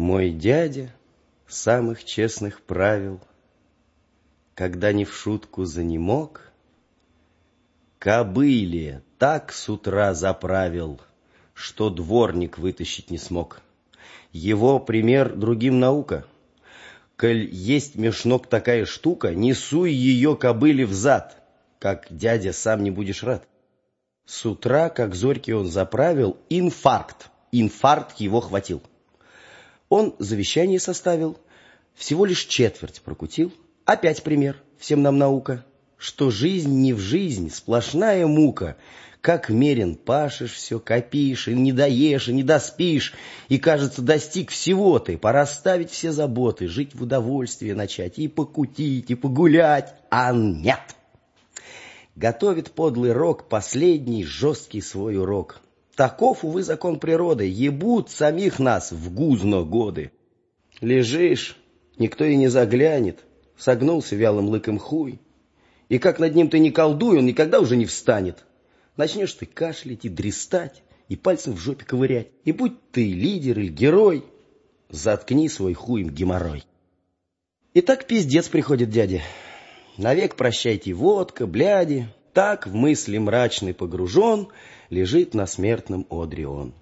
Мой дядя самых честных правил, Когда не в шутку занемог, Кобыле так с утра заправил, Что дворник вытащить не смог. Его пример другим наука. Коль есть меж ног такая штука, Не суй ее кобыле в зад, Как дядя сам не будешь рад. С утра, как зорьки он заправил, инфаркт, инфаркт его хватил. Он завещание составил, всего лишь четверть прокутил. Опять пример, всем нам наука, что жизнь не в жизнь, сплошная мука. Как мерен пашешь все, копишь, и не доешь, и не доспишь, и, кажется, достиг всего ты. Пора ставить все заботы, жить в удовольствие начать, и покутить, и погулять, а нет. Готовит подлый рок последний жесткий свой урок — Таков, увы, закон природы. Ебут самих нас в гузно годы. Лежишь, никто и не заглянет. Согнулся вялым лыком хуй. И как над ним ты не колдуй, он никогда уже не встанет. Начнешь ты кашлять и дрестать, и пальцем в жопе ковырять. И будь ты лидер или герой, заткни свой хуем геморрой. И так пиздец приходит дядя. Навек прощайте водка, бляди. Так в мысли мрачный погружен — лежит на смертном одре он.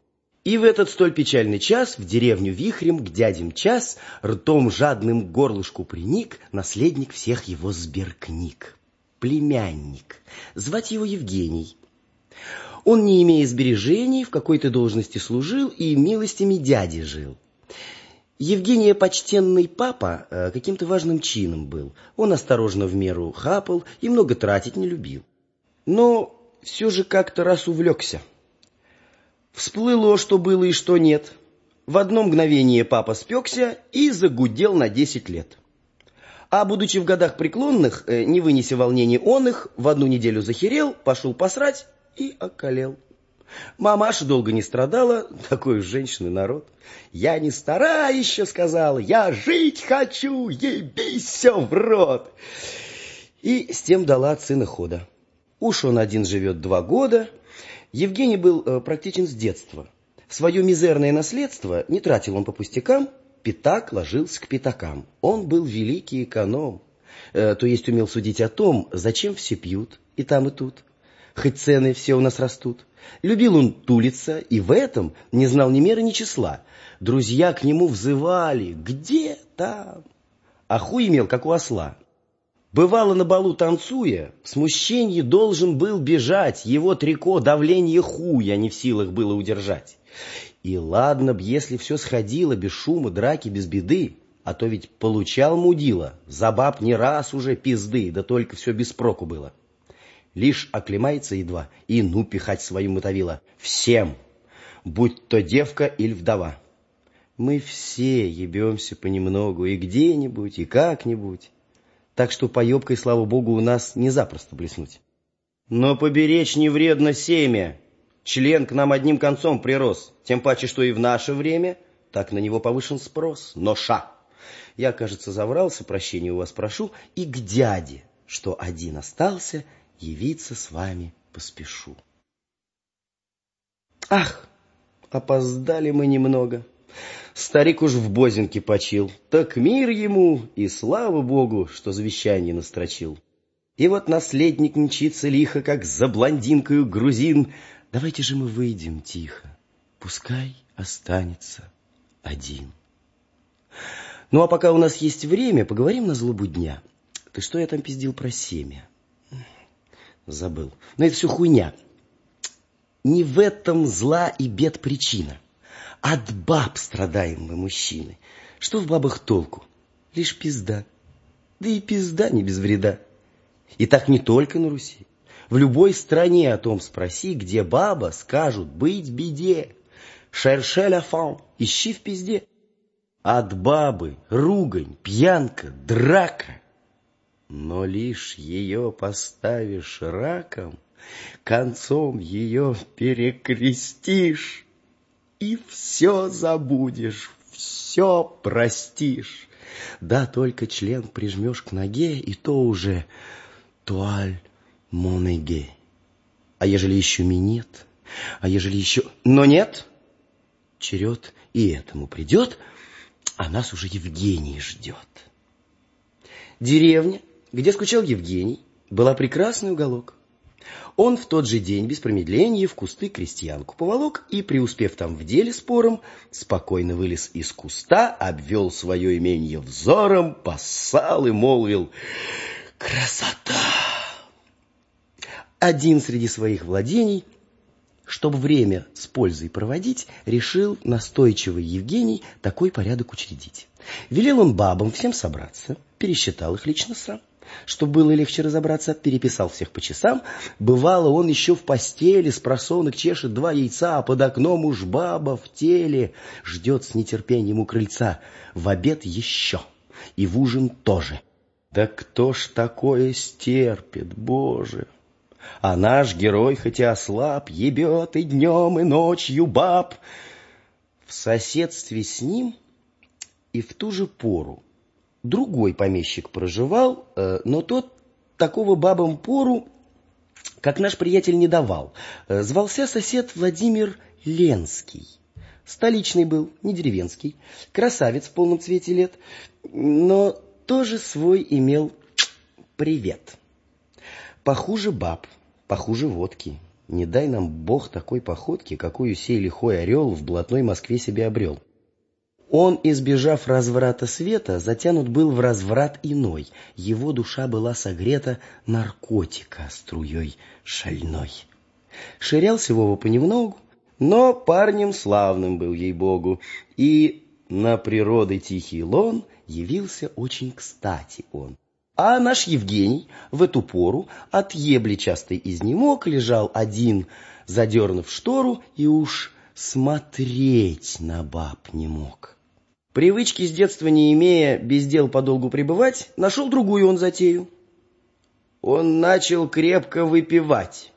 И в этот столь печальный час в деревню вихрем к дядям час ртом жадным горлышку приник наследник всех его сберкниг, племянник, звать его Евгений. Он, не имея сбережений, в какой-то должности служил и милостями дяди жил. Евгения почтенный папа э, каким-то важным чином был. Он осторожно в меру хапал и много тратить не любил. Но все же как-то раз увлекся. Всплыло, что было и что нет. В одно мгновение папа спекся и загудел на десять лет. А будучи в годах преклонных, э, не вынеся волнений он их, в одну неделю захерел, пошел посрать и околел. Мамаша долго не страдала, такой уж женщины народ. Я не стара еще, сказала, я жить хочу, ебись все в рот. И с тем дала от сына хода. Уж он один живет два года. Евгений был э, практичен с детства. Свое мизерное наследство не тратил он по пустякам, пятак ложился к пятакам. Он был великий эконом, э, то есть умел судить о том, зачем все пьют и там и тут. Хоть цены все у нас растут. Любил он тулиться, и в этом не знал ни меры, ни числа. Друзья к нему взывали «Где там?» А хуй имел, как у осла. Бывало на балу танцуя, в смущении должен был бежать, его трико давление хуя не в силах было удержать. И ладно б, если все сходило без шума, драки, без беды, а то ведь получал мудила, за баб не раз уже пизды, да только все без проку было. Лишь оклемается едва, и ну пихать свою мотовила. Всем, будь то девка или вдова. Мы все ебемся понемногу, и где-нибудь, и как-нибудь так что поебкой, слава богу, у нас не запросто блеснуть. Но поберечь не вредно семя. Член к нам одним концом прирос, тем паче, что и в наше время так на него повышен спрос. Но ша! Я, кажется, заврался, прощения у вас прошу, и к дяде, что один остался, явиться с вами поспешу. Ах, опоздали мы немного. Старик уж в бозинке почил. Так мир ему, и слава богу, что завещание настрочил. И вот наследник мчится лихо, как за блондинкою грузин. Давайте же мы выйдем тихо, пускай останется один. Ну, а пока у нас есть время, поговорим на злобу дня. Ты что я там пиздил про семя? Забыл. Но это все хуйня. Не в этом зла и бед причина. От баб страдаем мы, мужчины. Что в бабах толку? Лишь пизда. Да и пизда не без вреда. И так не только на Руси. В любой стране о том спроси, где баба, скажут быть беде. Шерше ля фан, ищи в пизде. От бабы ругань, пьянка, драка. Но лишь ее поставишь раком, концом ее перекрестишь и все забудешь, все простишь. Да, только член прижмешь к ноге, и то уже туаль монеге. А ежели еще минет, а ежели еще... Но нет, черед и этому придет, а нас уже Евгений ждет. Деревня, где скучал Евгений, была прекрасный уголок. Он в тот же день без промедления в кусты крестьянку поволок и, преуспев там в деле спором, спокойно вылез из куста, обвел свое имение взором, поссал и молвил «Красота!». Один среди своих владений, чтобы время с пользой проводить, решил настойчивый Евгений такой порядок учредить. Велел он бабам всем собраться, пересчитал их лично сам. Чтобы было легче разобраться, переписал всех по часам. Бывало, он еще в постели с просонок чешет два яйца, а под окном уж баба в теле ждет с нетерпением у крыльца. В обед еще, и в ужин тоже. Да кто ж такое стерпит, Боже! А наш герой, хотя ослаб, ебет и днем, и ночью баб. В соседстве с ним и в ту же пору другой помещик проживал, э, но тот такого бабам пору, как наш приятель, не давал. Э, звался сосед Владимир Ленский. Столичный был, не деревенский, красавец в полном цвете лет, но тоже свой имел привет. Похуже баб, похуже водки. Не дай нам бог такой походки, какую сей лихой орел в блатной Москве себе обрел. Он, избежав разврата света, затянут был в разврат иной. Его душа была согрета наркотика струей шальной. Ширялся Вова понемногу, но парнем славным был ей-богу, и на природы тихий лон явился очень кстати он. А наш Евгений в эту пору от ебли частой изнемог, лежал один, задернув штору, и уж смотреть на баб не мог. Привычки с детства не имея, без дел подолгу пребывать, нашел другую он затею. Он начал крепко выпивать.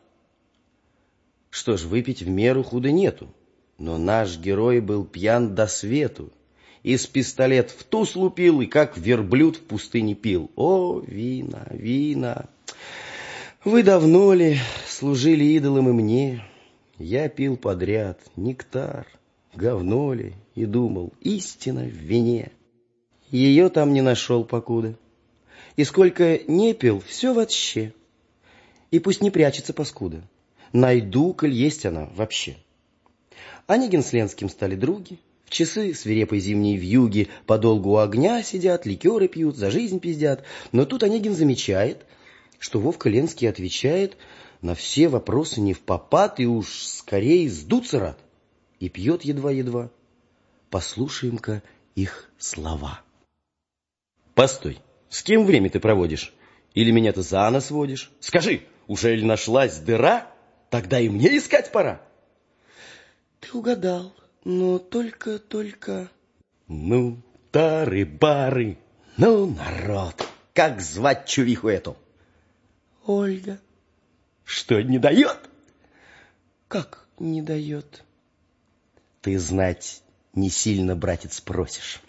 Что ж, выпить в меру худо нету. Но наш герой был пьян до свету. Из пистолет в туз лупил и как верблюд в пустыне пил. О, вина, вина! Вы давно ли служили идолам и мне? Я пил подряд нектар, говно ли, и думал, истина в вине. Ее там не нашел покуда. И сколько не пил, все вообще. И пусть не прячется паскуда. Найду, коль есть она вообще. Онегин с Ленским стали други. В часы свирепой зимней вьюги подолгу у огня сидят, ликеры пьют, за жизнь пиздят. Но тут Онегин замечает, что Вовка Ленский отвечает на все вопросы не в попад и уж скорее сдуться рад и пьет едва-едва. Послушаем-ка их слова. Постой, с кем время ты проводишь? Или меня ты за нос водишь? Скажи, уже ли нашлась дыра? Тогда и мне искать пора. Ты угадал, но только-только... Ну, тары-бары, ну, народ, как звать чувиху эту? Ольга. Что, не дает? Как не дает? Ты знать не сильно, братец, просишь.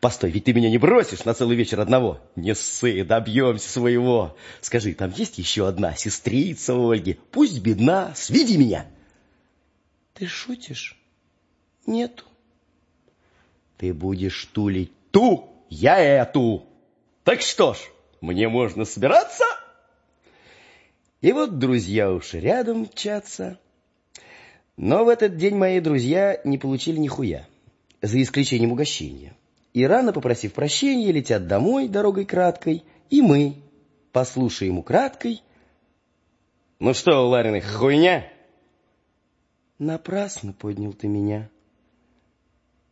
Постой, ведь ты меня не бросишь на целый вечер одного. Не ссы, добьемся своего. Скажи, там есть еще одна сестрица Ольги? Пусть бедна, сведи меня. Ты шутишь? Нету. Ты будешь тулить ту, я эту. Так что ж, мне можно собираться? И вот друзья уж рядом мчатся. Но в этот день мои друзья не получили нихуя, за исключением угощения. И рано, попросив прощения, летят домой дорогой краткой, и мы послушаем украдкой. Ну что, Ларин, хуйня? Напрасно поднял ты меня.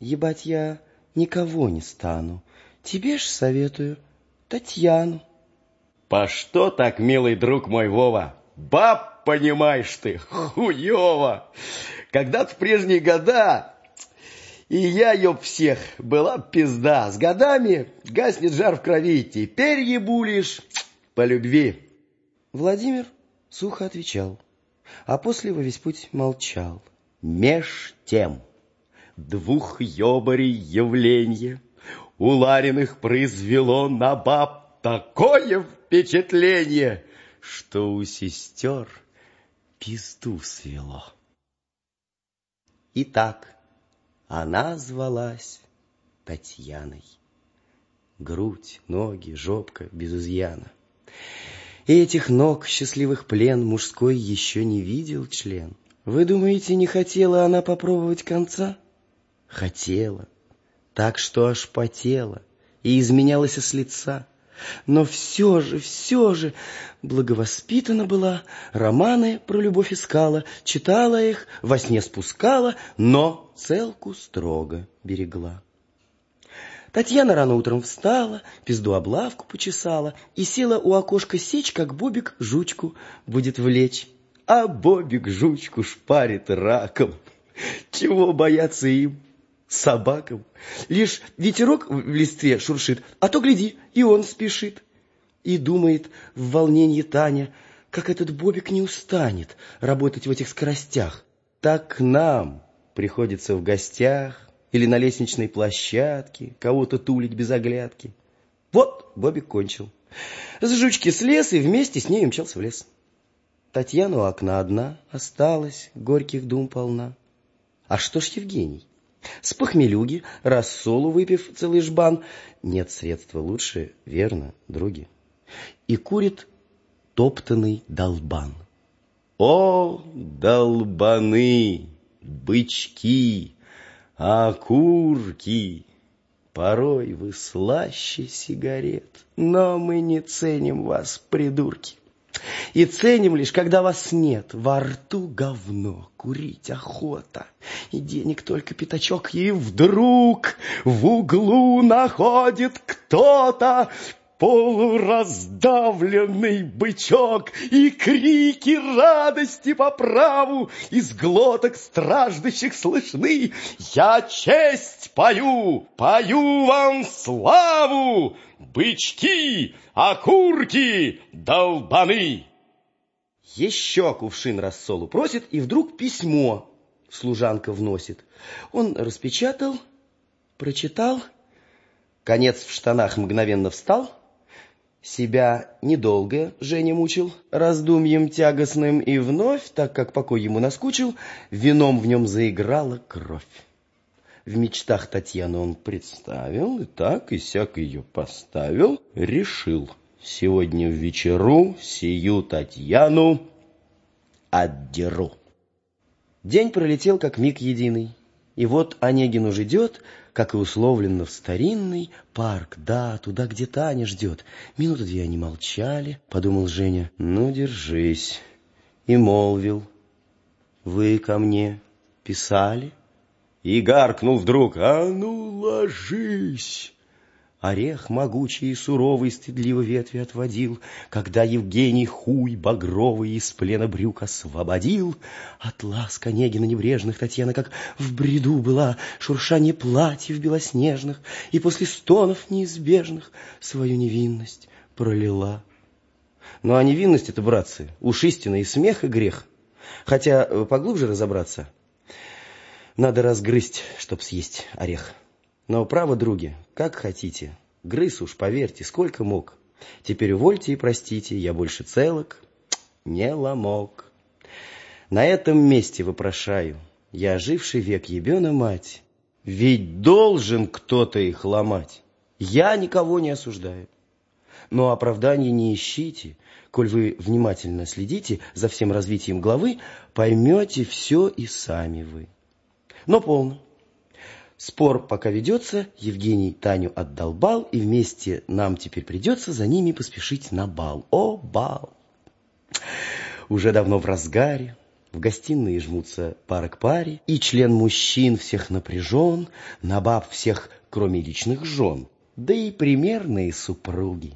Ебать я никого не стану. Тебе ж советую Татьяну. По что так, милый друг мой Вова? Баб понимаешь ты, хуёво. Когда-то в прежние года, и я, ёб всех, была пизда. С годами гаснет жар в крови, теперь ебу лишь по любви. Владимир сухо отвечал, а после во весь путь молчал. Меж тем двух ёбарей явление у Лариных произвело на баб такое впечатление, что у сестер пизду свело. Итак, она звалась Татьяной. Грудь, ноги, жопка без изъяна. И этих ног счастливых плен мужской еще не видел член. Вы думаете, не хотела она попробовать конца? Хотела, так что аж потела и изменялась с лица. Но все же, все же, благовоспитана была, романы про любовь искала, читала их, во сне спускала, но целку строго берегла. Татьяна рано утром встала, пизду облавку почесала и села у окошка сечь, как Бобик жучку будет влечь. А Бобик жучку шпарит раком. Чего бояться им, собакам? Лишь ветерок в листве шуршит, а то, гляди, и он спешит. И думает в волнении Таня, как этот Бобик не устанет работать в этих скоростях. Так к нам приходится в гостях или на лестничной площадке кого-то тулить без оглядки. Вот Бобик кончил. С жучки слез и вместе с ней умчался в лес. Татьяна у окна одна осталась, горьких дум полна. А что ж Евгений? С похмелюги, рассолу выпив целый жбан, нет средства лучше, верно, други. И курит топтанный долбан. О, долбаны, бычки, окурки! Порой вы слаще сигарет, но мы не ценим вас, придурки. И ценим лишь, когда вас нет. Во рту говно, курить охота. И денег только пятачок. И вдруг в углу находит кто-то полураздавленный бычок и крики радости по праву из глоток страждущих слышны. Я честь пою, пою вам славу, бычки, окурки, долбаны. Еще кувшин рассолу просит, и вдруг письмо служанка вносит. Он распечатал, прочитал, конец в штанах мгновенно встал — себя недолго Женя мучил раздумьем тягостным, и вновь, так как покой ему наскучил, вином в нем заиграла кровь. В мечтах Татьяну он представил, и так и сяк ее поставил, решил. Сегодня в вечеру сию Татьяну отдеру. День пролетел, как миг единый. И вот Онегин уже идет, как и условлено, в старинный парк, да, туда, где Таня ждет. Минуты две они молчали, подумал Женя. Ну, держись. И молвил. Вы ко мне писали? И гаркнул вдруг. А ну, ложись. Орех могучий и суровый стыдливо ветви отводил, Когда Евгений хуй багровый из плена брюк освободил. От ласк Онегина небрежных Татьяна как в бреду была, Шуршание платьев белоснежных, И после стонов неизбежных Свою невинность пролила. Ну а невинность это, братцы, уж истина и смех, и грех. Хотя э, поглубже разобраться, надо разгрызть, чтоб съесть орех. Но право, други, как хотите. Грыз уж, поверьте, сколько мог. Теперь увольте и простите, я больше целок не ломок. На этом месте вопрошаю, я оживший век ебена мать, ведь должен кто-то их ломать. Я никого не осуждаю. Но оправдания не ищите, коль вы внимательно следите за всем развитием главы, поймете все и сами вы. Но полно. Спор пока ведется, Евгений Таню отдолбал, и вместе нам теперь придется за ними поспешить на бал. О, бал! Уже давно в разгаре, в гостиной жмутся пара к паре, и член мужчин всех напряжен, на баб всех, кроме личных жен, да и примерные супруги.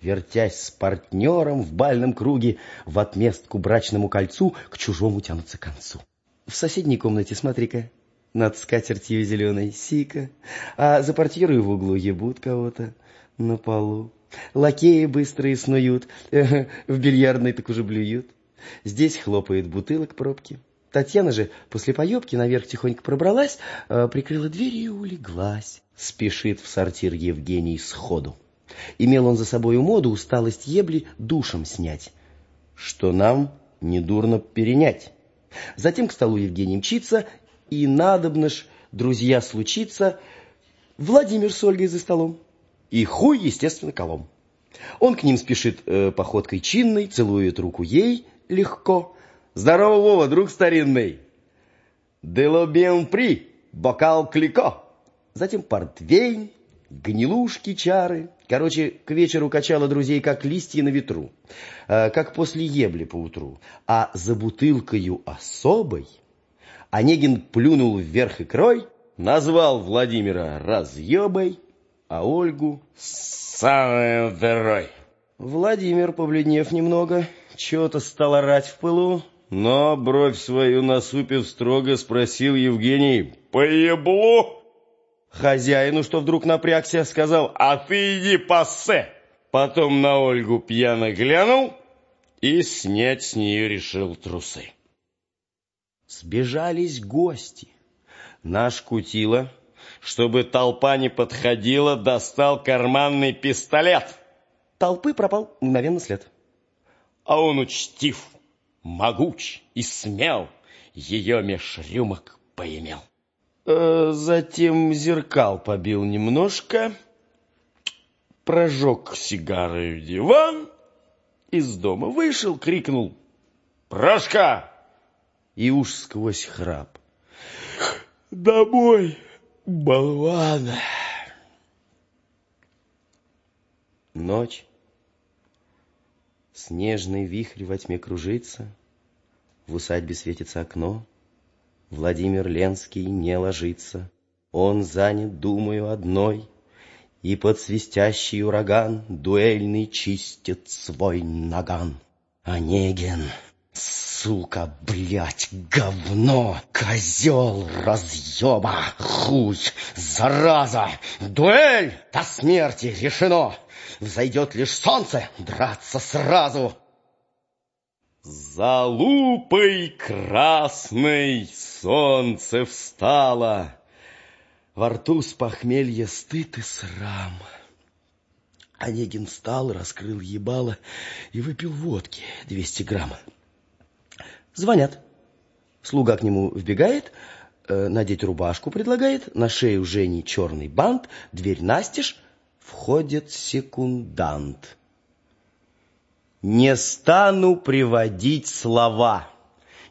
Вертясь с партнером в бальном круге, в отместку брачному кольцу к чужому тянутся к концу. В соседней комнате, смотри-ка, над скатертью зеленой сика, а за портьерой в углу ебут кого-то на полу. Лакеи быстрые снуют, в бильярдной так уже блюют. Здесь хлопает бутылок пробки. Татьяна же после поебки наверх тихонько пробралась, э, прикрыла дверь и улеглась. Спешит в сортир Евгений сходу. Имел он за собою моду усталость ебли душем снять, что нам недурно перенять. Затем к столу Евгений мчится и надобно ж, друзья, случиться, Владимир с Ольгой за столом. И хуй, естественно, колом. Он к ним спешит э, походкой чинной, целует руку ей легко. «Здорово, Вова, друг старинный!» «Дело бен при, бокал клико!» Затем портвейн, гнилушки, чары. Короче, к вечеру качало друзей, как листья на ветру, э, как после ебли поутру. А за бутылкою особой Онегин плюнул вверх икрой, назвал Владимира разъебой, а Ольгу самой дырой. Владимир, побледнев немного, чего-то стал орать в пылу, но, бровь свою насупив, строго спросил Евгений «Поебло?» Хозяину, что вдруг напрягся, сказал «А ты иди пассе!» Потом на Ольгу пьяно глянул и снять с нее решил трусы. Сбежались гости. Наш Кутила, чтобы толпа не подходила, достал карманный пистолет. Толпы пропал мгновенно след. А он учтив, могуч и смел, ее меж рюмок поимел. Э, затем зеркал побил немножко, прожег сигарой в диван, из дома вышел, крикнул «Прошка!» И уж сквозь храп. «Домой, болван!» Ночь. Снежный вихрь во тьме кружится, В усадьбе светится окно. Владимир Ленский не ложится, Он занят, думаю, одной, И под свистящий ураган Дуэльный чистит свой наган. Онегин! Сука, блядь, говно, козел, разъеба, хуй, зараза, дуэль до смерти решено. Взойдет лишь солнце, драться сразу. За лупой красной солнце встало, Во рту с похмелья стыд и срам. Онегин встал, раскрыл ебало и выпил водки двести грамм. Звонят. Слуга к нему вбегает, э, надеть рубашку предлагает, на шею Жени черный бант, дверь настежь, входит секундант. Не стану приводить слова,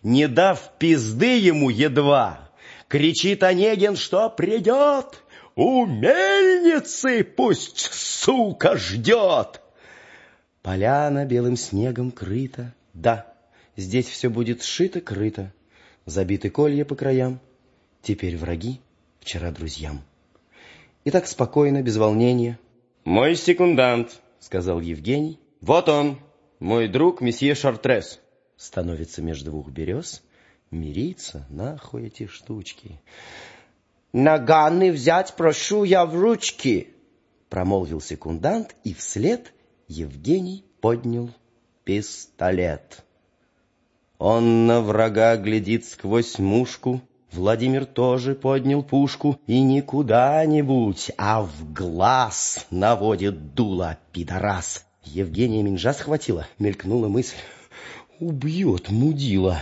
не дав пизды ему едва, кричит Онегин, что придет, у мельницы пусть сука ждет. Поляна белым снегом крыта, да, Здесь все будет сшито-крыто, забиты колья по краям. Теперь враги, вчера друзьям. И так спокойно, без волнения. «Мой секундант», — сказал Евгений. «Вот он, мой друг месье Шартрес». Становится между двух берез, мириться, нахуй эти штучки. «Наганы взять прошу я в ручки», — промолвил секундант, и вслед Евгений поднял пистолет. Он на врага глядит сквозь мушку. Владимир тоже поднял пушку и не куда-нибудь, а в глаз наводит дуло пидорас. Евгения Минжа схватила, мелькнула мысль. Убьет мудила.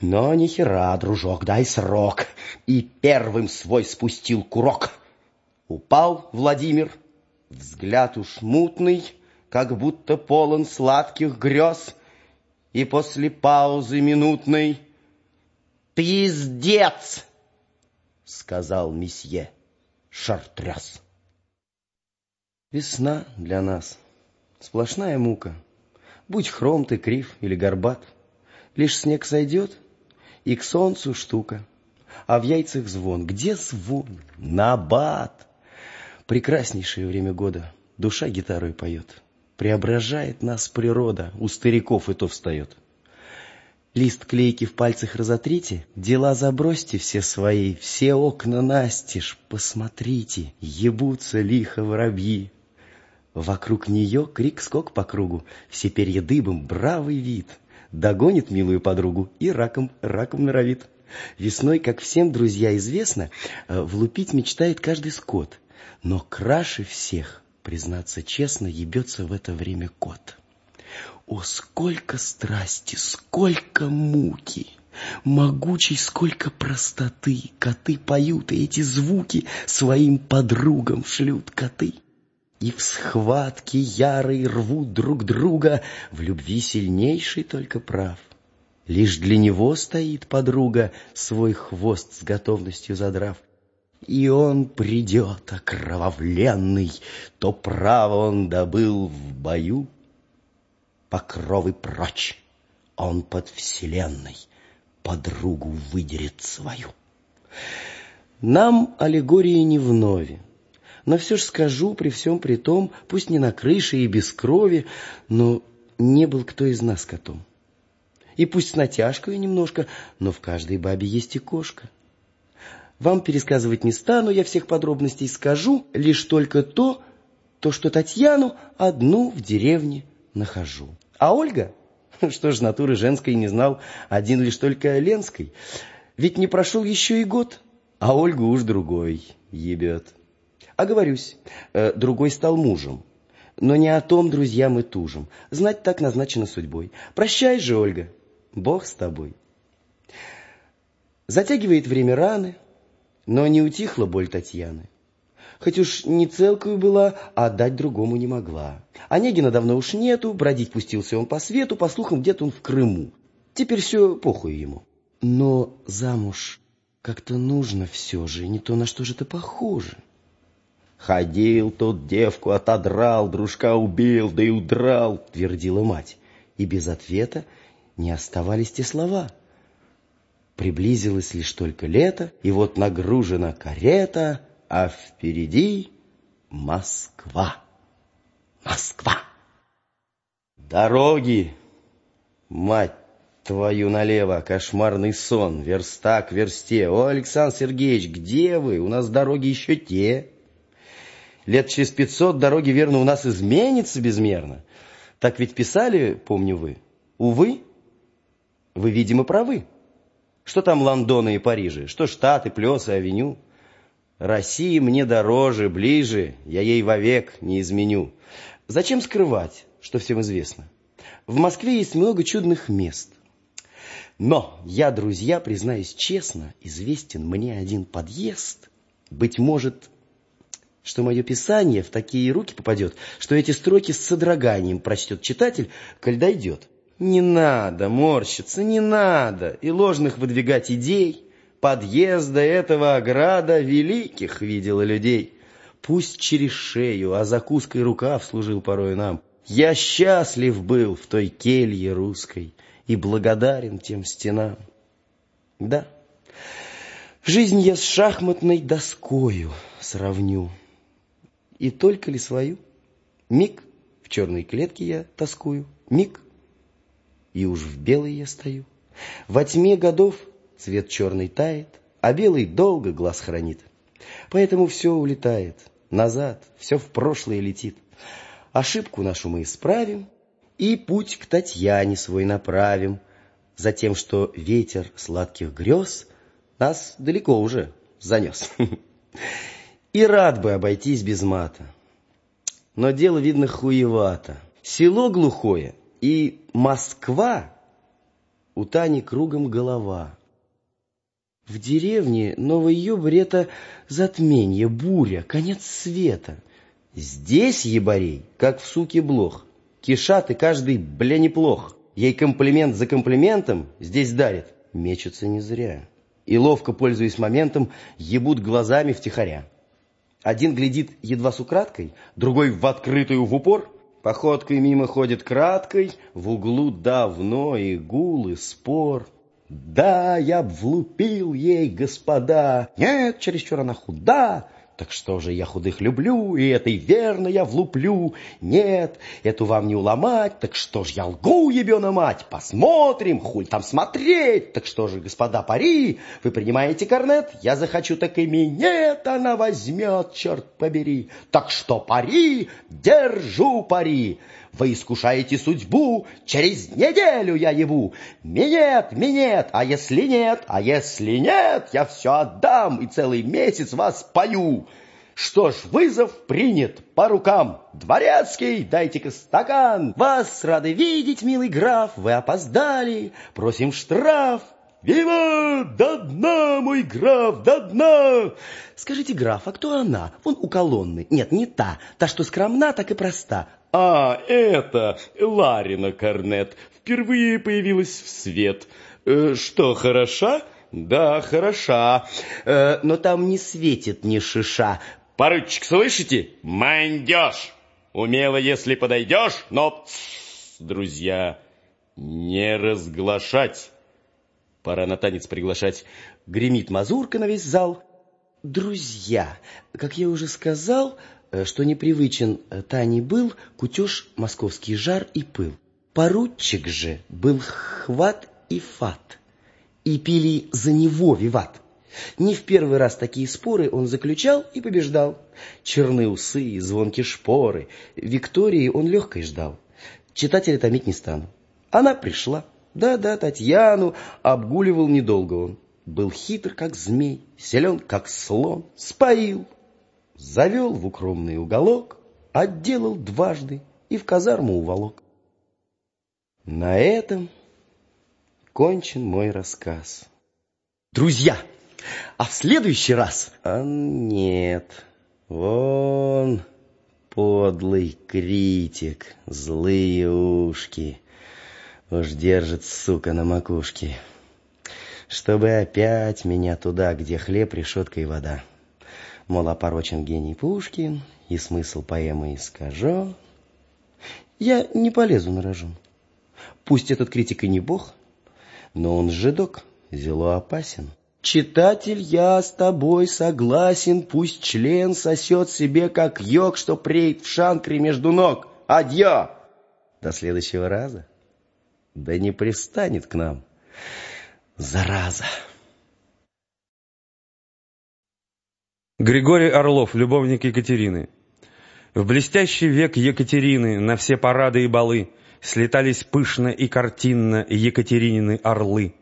Но ни хера, дружок, дай срок. И первым свой спустил курок. Упал Владимир, взгляд уж мутный, как будто полон сладких грез и после паузы минутной «Пиздец!» — сказал месье Шартряс. Весна для нас — сплошная мука. Будь хром ты крив или горбат, Лишь снег сойдет, и к солнцу штука, А в яйцах звон. Где звон? Набат! Прекраснейшее время года. Душа гитарой поет. Преображает нас природа, у стариков и то встает. Лист клейки в пальцах разотрите, дела забросьте все свои, все окна настежь, посмотрите, ебутся лихо воробьи. Вокруг нее крик-скок по кругу, все перья дыбом, бравый вид. Догонит милую подругу и раком, раком норовит. Весной, как всем, друзья, известно, э, влупить мечтает каждый скот. Но краше всех признаться честно, ебется в это время кот. О, сколько страсти, сколько муки! Могучей сколько простоты, коты поют, и эти звуки своим подругам шлют коты. И в схватке ярой рвут друг друга, в любви сильнейший только прав. Лишь для него стоит подруга, свой хвост с готовностью задрав. И он придет окровавленный, то право он добыл в бою. Покровы прочь, он под вселенной подругу выдерет свою. Нам аллегории не вновь, но все ж скажу при всем при том, пусть не на крыше и без крови, но не был кто из нас котом. И пусть с натяжкой немножко, но в каждой бабе есть и кошка. Вам пересказывать не стану, я всех подробностей скажу, лишь только то, то, что Татьяну одну в деревне нахожу. А Ольга, что ж, натуры женской не знал один лишь только Ленской. Ведь не прошел еще и год, а Ольгу уж другой ебет. Оговорюсь, э, другой стал мужем. Но не о том, друзья, мы тужим. Знать так назначено судьбой. Прощай же, Ольга. Бог с тобой. Затягивает время раны, но не утихла боль Татьяны. Хоть уж не целкую была, а отдать другому не могла. Онегина давно уж нету, бродить пустился он по свету, по слухам, где-то он в Крыму. Теперь все похуй ему. Но замуж как-то нужно все же, не то на что же это похоже. Ходил тот девку, отодрал, дружка убил, да и удрал, твердила мать. И без ответа не оставались те слова. Приблизилось лишь только лето, и вот нагружена карета, а впереди Москва. Москва! Дороги! Мать твою налево, кошмарный сон, верста к версте. О, Александр Сергеевич, где вы? У нас дороги еще те. Лет через пятьсот дороги, верно, у нас изменятся безмерно. Так ведь писали, помню вы. Увы, вы, видимо, правы. Что там Лондона и Парижа? Что Штаты, Плесы, Авеню? Россия мне дороже, ближе, я ей вовек не изменю. Зачем скрывать, что всем известно? В Москве есть много чудных мест. Но я, друзья, признаюсь честно, известен мне один подъезд. Быть может, что мое писание в такие руки попадет, что эти строки с содроганием прочтет читатель, коль дойдет. Не надо морщиться, не надо и ложных выдвигать идей. Подъезда этого ограда великих видела людей. Пусть через шею, а закуской рукав служил порой нам. Я счастлив был в той келье русской и благодарен тем стенам. Да, жизнь я с шахматной доскою сравню. И только ли свою? Миг в черной клетке я тоскую, миг и уж в белой я стою. Во тьме годов цвет черный тает, а белый долго глаз хранит. Поэтому все улетает назад, все в прошлое летит. Ошибку нашу мы исправим и путь к Татьяне свой направим, за тем, что ветер сладких грез нас далеко уже занес. И рад бы обойтись без мата. Но дело, видно, хуевато. Село глухое и Москва, у Тани кругом голова. В деревне Новый Юбрь — это затмение, буря, конец света. Здесь ебарей, как в суке блох. Кишат и каждый, бля, неплох. Ей комплимент за комплиментом здесь дарит. Мечутся не зря. И ловко, пользуясь моментом, ебут глазами втихаря. Один глядит едва с украдкой, другой в открытую в упор — Походкой мимо ходит краткой, в углу давно и гул, и спор. Да, я б влупил ей, господа, нет, чересчур она худа, так что же я худых люблю, и этой верно я влуплю. Нет, эту вам не уломать, так что ж я лгу, ебена мать. Посмотрим, хуль там смотреть. Так что же, господа, пари, вы принимаете корнет? Я захочу, так и минет она возьмет, черт побери. Так что пари, держу пари. Вы искушаете судьбу, через неделю я ебу. Минет, минет, а если нет, а если нет, я все отдам и целый месяц вас пою. Что ж, вызов принят по рукам. Дворецкий, дайте-ка стакан. Вас рады видеть, милый граф, вы опоздали, просим штраф. «Вива! До дна, мой граф, до дна!» «Скажите, граф, а кто она? Вон у колонны. Нет, не та. Та, что скромна, так и проста». «А, это Ларина Корнет. Впервые появилась в свет. Э, что, хороша?» «Да, хороша. Э, но там не светит ни шиша». «Поручик, слышите? Мандеж! Умело, если подойдешь, но, друзья, не разглашать». Пора на танец приглашать. Гремит мазурка на весь зал. Друзья, как я уже сказал, что непривычен э, Тани был кутеж московский жар и пыл. Поручик же был хват и фат, и пили за него виват. Не в первый раз такие споры он заключал и побеждал. Черные усы, звонкие шпоры, Виктории он легкой ждал. Читателя томить не стану. Она пришла. Да-да, Татьяну обгуливал недолго он. Был хитр, как змей, силен, как слон, споил. Завел в укромный уголок, отделал дважды и в казарму уволок. На этом кончен мой рассказ. Друзья, а в следующий раз... А нет, вон подлый критик, злые ушки... Уж держит, сука, на макушке. Чтобы опять меня туда, где хлеб, решетка и вода. Мол, опорочен гений Пушкин, и смысл поэмы искажен. Я не полезу на рожон. Пусть этот критик и не бог, но он жидок, зело опасен. Читатель, я с тобой согласен, пусть член сосет себе, как йог, что преет в шанкре между ног. Адьё! До следующего раза да не пристанет к нам, зараза. Григорий Орлов, любовник Екатерины. В блестящий век Екатерины на все парады и балы слетались пышно и картинно Екатеринины орлы.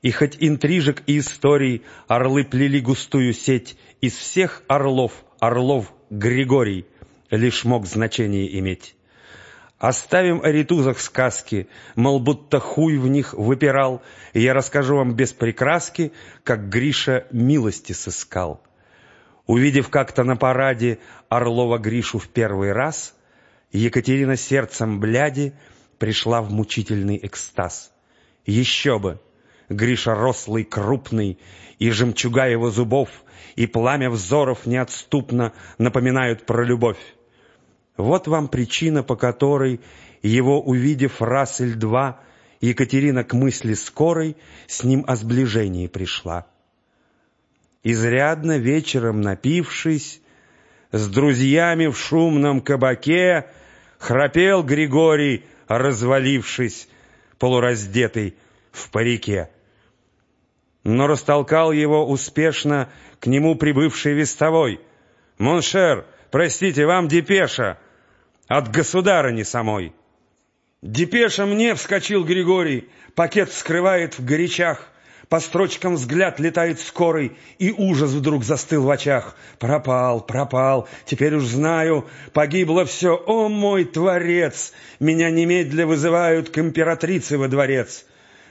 И хоть интрижек и историй орлы плели густую сеть, из всех орлов, орлов Григорий лишь мог значение иметь. Оставим о ритузах сказки, мол, будто хуй в них выпирал, и я расскажу вам без прикраски, как Гриша милости сыскал. Увидев как-то на параде Орлова Гришу в первый раз, Екатерина сердцем бляди пришла в мучительный экстаз. Еще бы! Гриша рослый, крупный, и жемчуга его зубов, и пламя взоров неотступно напоминают про любовь. Вот вам причина, по которой, его увидев раз или два, Екатерина к мысли скорой с ним о сближении пришла. Изрядно вечером напившись, с друзьями в шумном кабаке храпел Григорий, развалившись, полураздетый в парике. Но растолкал его успешно к нему прибывший вестовой. «Mon cher, простите, вам депеша!» от государыни самой. Депеша мне, вскочил Григорий, пакет вскрывает вгорячах, по строчкам взгляд летает скорый, и ужас вдруг застыл в очах. Пропал, пропал, теперь уж знаю, погибло все, о мой творец! Меня немедля вызывают к императрице во дворец.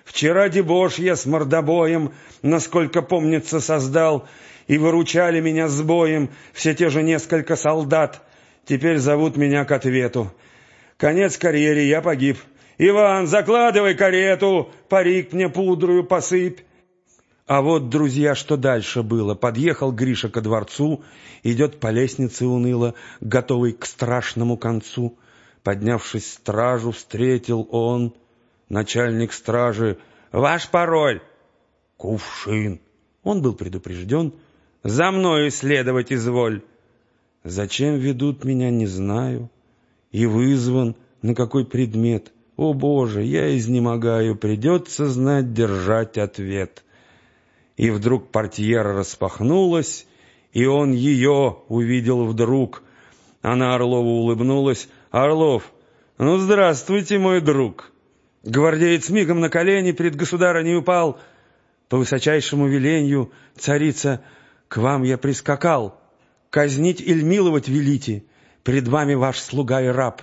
Вчера дебош я с мордобоем, насколько помнится, создал, и выручали меня с боем все те же несколько солдат. Теперь зовут меня к ответу. Конец карьере, я погиб. Иван, закладывай карету, парик мне пудрую посыпь. А вот, друзья, что дальше было. Подъехал Гриша ко дворцу, идет по лестнице уныло, готовый к страшному концу. Поднявшись стражу, встретил он, начальник стражи. «Ваш пароль?» «Кувшин». Он был предупрежден. «За мною следовать изволь». Зачем ведут меня, не знаю. И вызван на какой предмет. О, Боже, я изнемогаю, придется знать держать ответ. И вдруг портьера распахнулась, и он ее увидел вдруг. Она Орлову улыбнулась. «Орлов, ну здравствуйте, мой друг!» Гвардеец мигом на колени перед государыней упал. По высочайшему веленью, царица, к вам я прискакал. Казнить или миловать велите, пред вами ваш слуга и раб.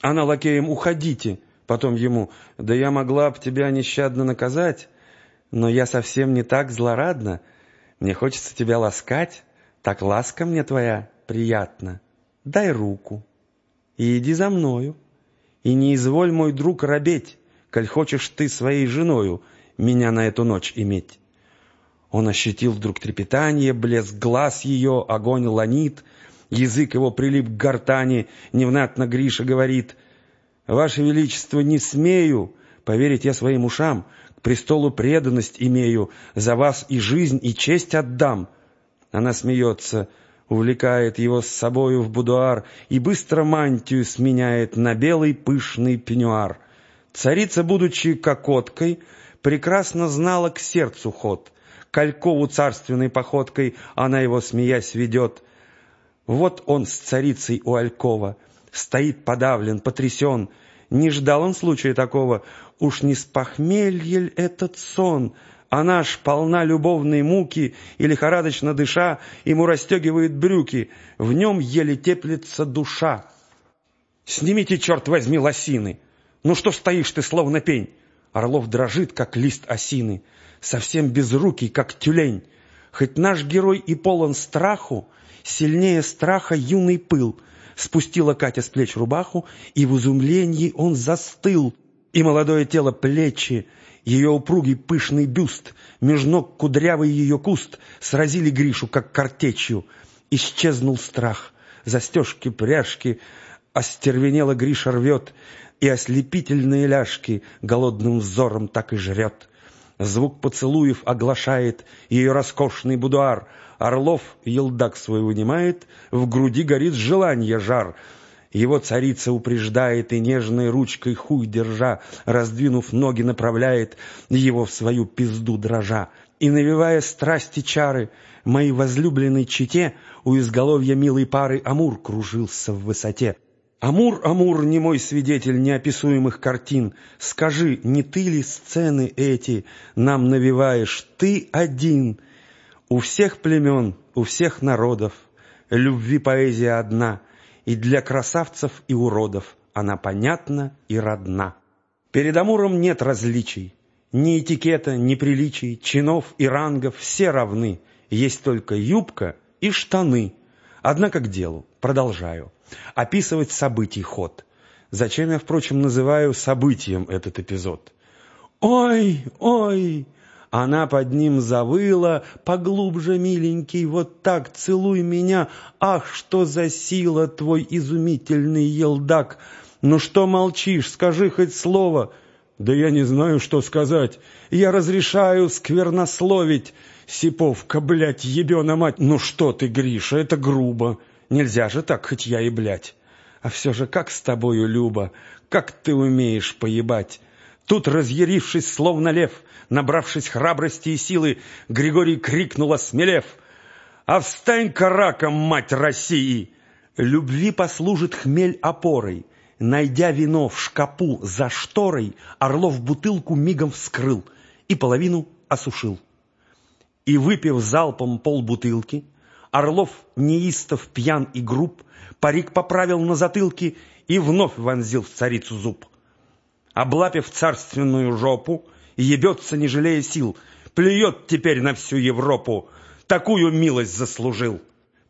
Она лакеем «Уходите!» Потом ему «Да я могла б тебя нещадно наказать, Но я совсем не так злорадна. Мне хочется тебя ласкать, так ласка мне твоя приятна. Дай руку и иди за мною. И не изволь, мой друг, робеть, коль хочешь ты своей женою меня на эту ночь иметь. Он ощутил вдруг трепетание, блеск глаз ее, огонь ланит, язык его прилип к гортани, невнятно Гриша говорит, «Ваше Величество, не смею поверить я своим ушам, престолу преданность имею, за вас и жизнь, и честь отдам». Она смеется, увлекает его с собою в будуар и быстро мантию сменяет на белый пышный пеньюар. Царица, будучи кокоткой, прекрасно знала к сердцу ход. Калькову царственной походкой она его, смеясь, ведет. Вот он с царицей у Алькова, стоит подавлен, потрясен. Не ждал он случая такого, уж не с похмелья этот сон — она ж полна любовной муки, и лихорадочно дыша, ему расстегивает брюки, в нем еле теплится душа. Снимите, черт возьми, лосины! Ну что стоишь ты, словно пень? Орлов дрожит, как лист осины, совсем безрукий, как тюлень. Хоть наш герой и полон страху, сильнее страха юный пыл. Спустила Катя с плеч рубаху, и в изумлении он застыл, и молодое тело плечи, ее упругий пышный бюст, меж ног кудрявый ее куст сразили Гришу, как картечью. Исчезнул страх, застежки, пряжки, остервенело Гриша рвет, и ослепительные ляжки голодным взором так и жрет. Звук поцелуев оглашает ее роскошный будуар. Орлов елдак свой вынимает, в груди горит желание жар — его царица упреждает и нежной ручкой хуй держа, раздвинув ноги, направляет его в свою пизду дрожа. И навевая страсти чары, моей возлюбленной чете у изголовья милой пары Амур кружился в высоте. Амур, Амур, не мой свидетель неописуемых картин, скажи, не ты ли сцены эти нам навеваешь, ты один? У всех племен, у всех народов любви поэзия одна — и для красавцев и уродов она понятна и родна. Перед Амуром нет различий, ни этикета, ни приличий, чинов и рангов все равны, есть только юбка и штаны. Однако к делу, продолжаю, описывать событий ход. Зачем я, впрочем, называю событием этот эпизод? «Ой, ой!» Она под ним завыла, поглубже, миленький, вот так целуй меня. Ах, что за сила твой изумительный елдак! Ну что молчишь, скажи хоть слово. Да я не знаю, что сказать. Я разрешаю сквернословить. Сиповка, блядь, ебена мать. Ну что ты, Гриша, это грубо. Нельзя же так, хоть я и блядь. А все же как с тобою, Люба, как ты умеешь поебать. Тут, разъярившись, словно лев, набравшись храбрости и силы, Григорий крикнул, осмелев, «А встань-ка раком, мать России!» Любви послужит хмель опорой. Найдя вино в шкапу за шторой, Орлов бутылку мигом вскрыл и половину осушил. И, выпив залпом полбутылки, Орлов, неистов, пьян и груб, парик поправил на затылке и вновь вонзил в царицу зуб. Облапив царственную жопу, ебется, не жалея сил, плюет теперь на всю Европу. Такую милость заслужил.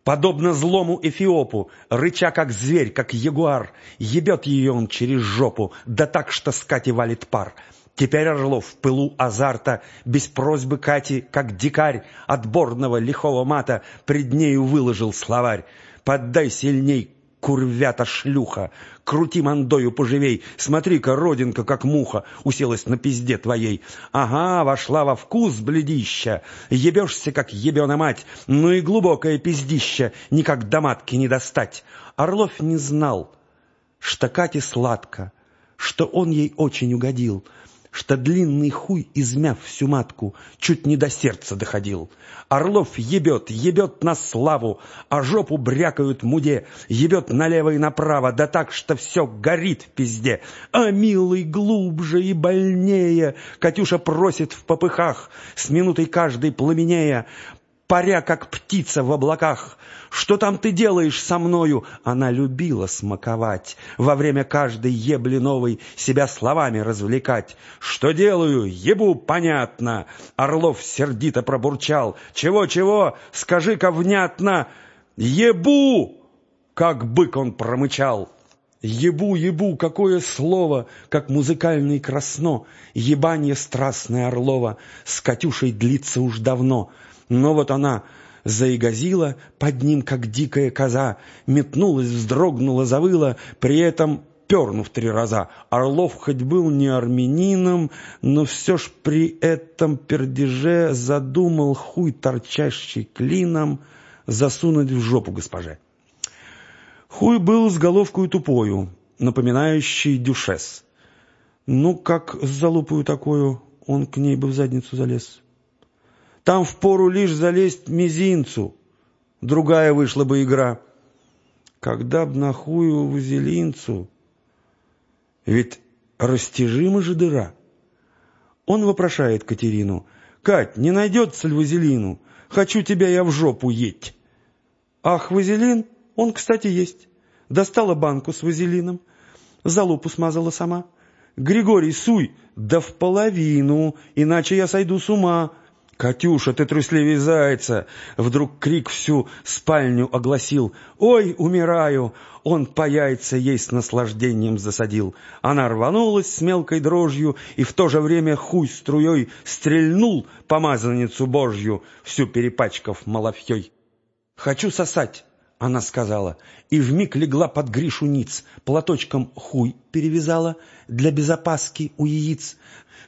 Подобно злому Эфиопу, рыча как зверь, как ягуар, ебет ее он через жопу, да так, что с Кати валит пар. Теперь Орлов в пылу азарта, без просьбы Кати, как дикарь, отборного лихого мата, пред нею выложил словарь. Поддай сильней курвята шлюха, крути мандою поживей, смотри-ка, родинка, как муха, уселась на пизде твоей. Ага, вошла во вкус, бледища, ебешься, как ебена мать, ну и глубокое пиздище, никак до матки не достать. Орлов не знал, что Кате сладко, что он ей очень угодил — что длинный хуй, измяв всю матку, чуть не до сердца доходил. Орлов ебет, ебет на славу, а жопу брякают муде, ебет налево и направо, да так, что все горит в пизде. А милый глубже и больнее, Катюша просит в попыхах, с минутой каждой пламенея, паря, как птица в облаках. Что там ты делаешь со мною? Она любила смаковать, во время каждой ебли новой себя словами развлекать. Что делаю? Ебу, понятно. Орлов сердито пробурчал. Чего-чего? Скажи-ка внятно. Ебу! Как бык он промычал. Ебу, ебу, какое слово, как музыкальный красно, Ебанье страстное Орлова с Катюшей длится уж давно. Но вот она заигазила под ним, как дикая коза, Метнулась, вздрогнула, завыла, при этом пернув три раза. Орлов хоть был не армянином, но все ж при этом пердеже задумал хуй торчащий клином засунуть в жопу госпоже. Хуй был с головкой тупою, напоминающий дюшес. Ну, как с залупою такую, он к ней бы в задницу залез. Там впору лишь залезть мизинцу, другая вышла бы игра. Когда б на хую вазелинцу, ведь растяжима же дыра. Он вопрошает Катерину, «Кать, не найдется ли вазелину? Хочу тебя я в жопу еть». «Ах, вазелин?» Он, кстати, есть. Достала банку с вазелином, залупу смазала сама. Григорий, суй, да в половину, иначе я сойду с ума. «Катюша, ты трусливее зайца!» Вдруг крик всю спальню огласил. «Ой, умираю!» Он по яйца ей с наслаждением засадил. Она рванулась с мелкой дрожью и в то же время хуй струей стрельнул помазанницу Божью, всю перепачкав малафьей. «Хочу сосать!» она сказала, и вмиг легла под Гришу ниц, платочком хуй перевязала для безопаски у яиц,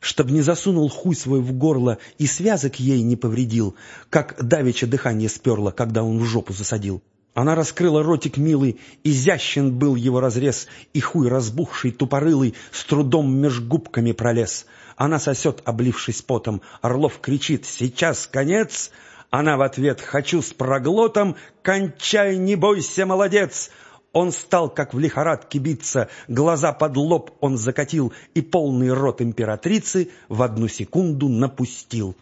чтоб не засунул хуй свой в горло и связок ей не повредил, как давеча дыхание сперло, когда он в жопу засадил. Она раскрыла ротик милый, изящен был его разрез, и хуй разбухший, тупорылый, с трудом меж губками пролез. Она сосет, облившись потом, Орлов кричит «Сейчас конец!» Она в ответ «Хочу с проглотом, кончай, не бойся, молодец!» Он стал, как в лихорадке, биться, глаза под лоб он закатил и полный рот императрицы в одну секунду напустил.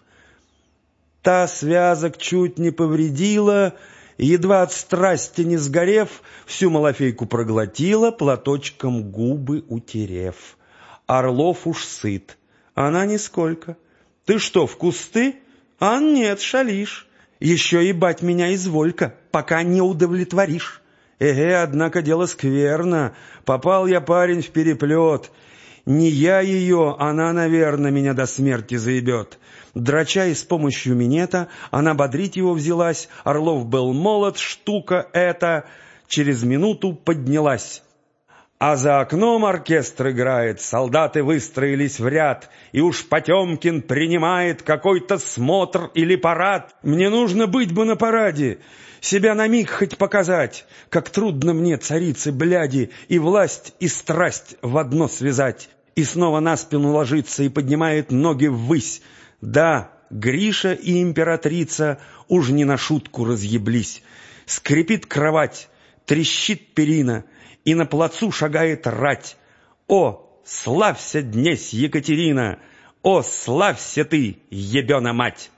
Та связок чуть не повредила, едва от страсти не сгорев, всю малафейку проглотила, платочком губы утерев. Орлов уж сыт, она нисколько. «Ты что, в кусты?» А нет, шалишь. Еще и бать меня изволька, пока не удовлетворишь. Эге, однако дело скверно. Попал я, парень, в переплет. Не я ее, она, наверное, меня до смерти заебет. Драча с помощью минета, она бодрить его взялась. Орлов был молод, штука эта через минуту поднялась. А за окном оркестр играет, солдаты выстроились в ряд, и уж Потемкин принимает какой-то смотр или парад. Мне нужно быть бы на параде, себя на миг хоть показать, как трудно мне, царицы бляди, и власть, и страсть в одно связать. И снова на спину ложится и поднимает ноги ввысь. Да, Гриша и императрица уж не на шутку разъеблись. Скрипит кровать, трещит перина — и на плацу шагает рать. О, славься днесь, Екатерина! О, славься ты, ебена мать!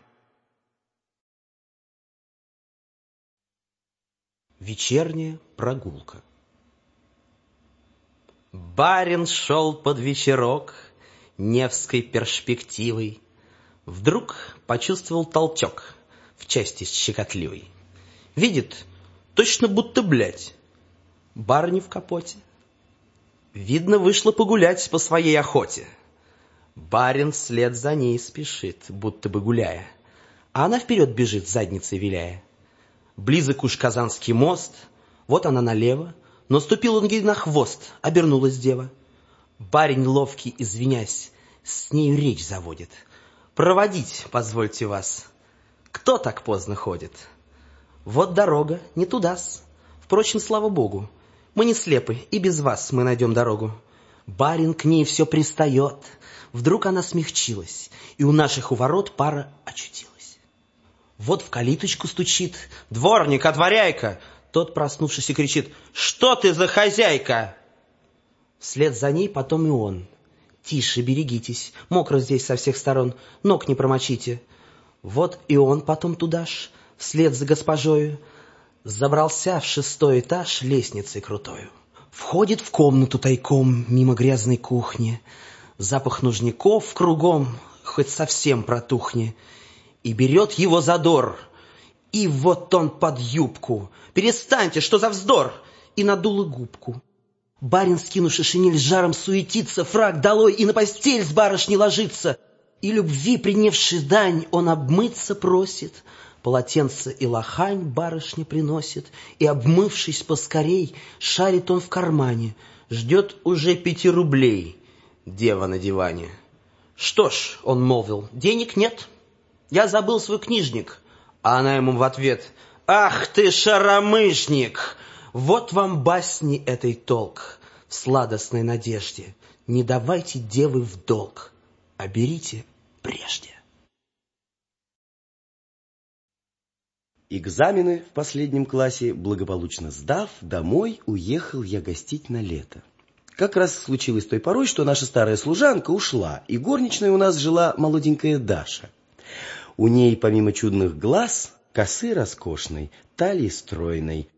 Вечерняя прогулка Барин шел под вечерок Невской перспективой. Вдруг почувствовал толчок в части щекотливой. Видит, точно будто, блядь, барыни в капоте. Видно, вышла погулять по своей охоте. Барин вслед за ней спешит, будто бы гуляя, а она вперед бежит, задницей виляя. Близок уж Казанский мост, вот она налево, но ступил он ей на хвост, обернулась дева. Барин ловкий, извинясь, с нею речь заводит. «Проводить, позвольте вас. Кто так поздно ходит? Вот дорога, не туда-с. Впрочем, слава богу, мы не слепы, и без вас мы найдем дорогу. Барин к ней все пристает. Вдруг она смягчилась, и у наших у ворот пара очутилась. Вот в калиточку стучит. «Дворник, отворяй-ка!» Тот, проснувшись, и кричит. «Что ты за хозяйка?» Вслед за ней потом и он. «Тише, берегитесь, мокро здесь со всех сторон, ног не промочите». Вот и он потом туда ж, вслед за госпожою, забрался в шестой этаж лестницей крутою. Входит в комнату тайком мимо грязной кухни, запах нужников кругом, хоть совсем протухни, и берет его задор, и вот он под юбку. Перестаньте, что за вздор! И надула губку. Барин, скинувши шинель, жаром суетится, фраг долой, и на постель с барышней ложится. И любви, принявши дань, он обмыться просит. Полотенце и лохань барышня приносит, и, обмывшись поскорей, шарит он в кармане. Ждет уже пяти рублей дева на диване. «Что ж», — он молвил, — «денег нет. Я забыл свой книжник». А она ему в ответ, «Ах ты, шаромышник! Вот вам басни этой толк в сладостной надежде. Не давайте девы в долг, а берите прежде». Экзамены в последнем классе благополучно сдав, домой уехал я гостить на лето. Как раз случилось той порой, что наша старая служанка ушла, и горничная у нас жила молоденькая Даша. У ней, помимо чудных глаз, косы роскошной, талии стройной,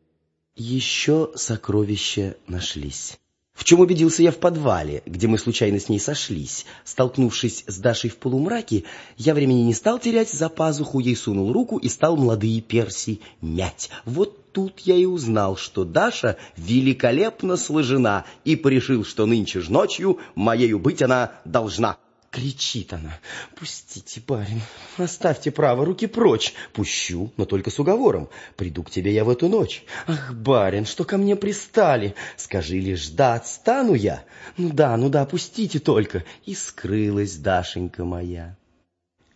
еще сокровища нашлись. В чем убедился я в подвале, где мы случайно с ней сошлись. Столкнувшись с Дашей в полумраке, я времени не стал терять, за пазуху ей сунул руку и стал молодые перси мять. Вот тут я и узнал, что Даша великолепно сложена, и порешил, что нынче ж ночью моею быть она должна. Кричит она. «Пустите, барин, оставьте право, руки прочь. Пущу, но только с уговором. Приду к тебе я в эту ночь. Ах, барин, что ко мне пристали? Скажи лишь, да, отстану я. Ну да, ну да, пустите только». И скрылась Дашенька моя.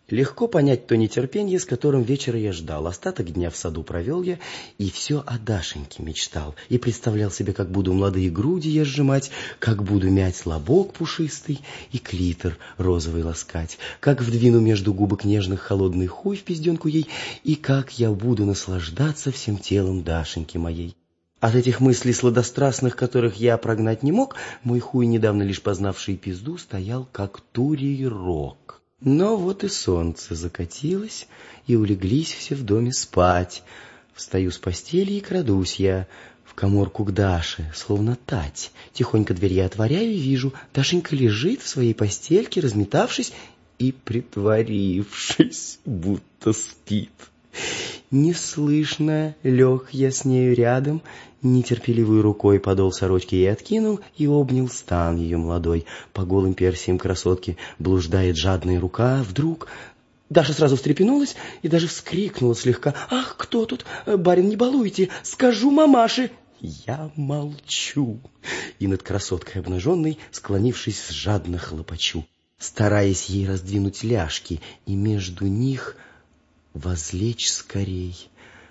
Легко понять то нетерпение, с которым вечера я ждал. Остаток дня в саду провел я, и все о Дашеньке мечтал. И представлял себе, как буду молодые груди я сжимать, как буду мять лобок пушистый и клитор розовый ласкать, как вдвину между губок нежных холодный хуй в пизденку ей, и как я буду наслаждаться всем телом Дашеньки моей. От этих мыслей сладострастных, которых я прогнать не мог, мой хуй, недавно лишь познавший пизду, стоял как турий рог. Но вот и солнце закатилось, и улеглись все в доме спать. Встаю с постели и крадусь я в коморку к Даше, словно тать. Тихонько дверь я отворяю и вижу, Дашенька лежит в своей постельке, разметавшись и притворившись, будто спит. Неслышно лег я с нею рядом, нетерпеливой рукой подол сорочки ей откинул и обнял стан ее молодой. По голым персиям красотки блуждает жадная рука. Вдруг Даша сразу встрепенулась и даже вскрикнула слегка. «Ах, кто тут? Барин, не балуйте! Скажу мамаше!» Я молчу. И над красоткой обнаженной, склонившись, жадно хлопочу, стараясь ей раздвинуть ляжки, и между них возлечь скорей.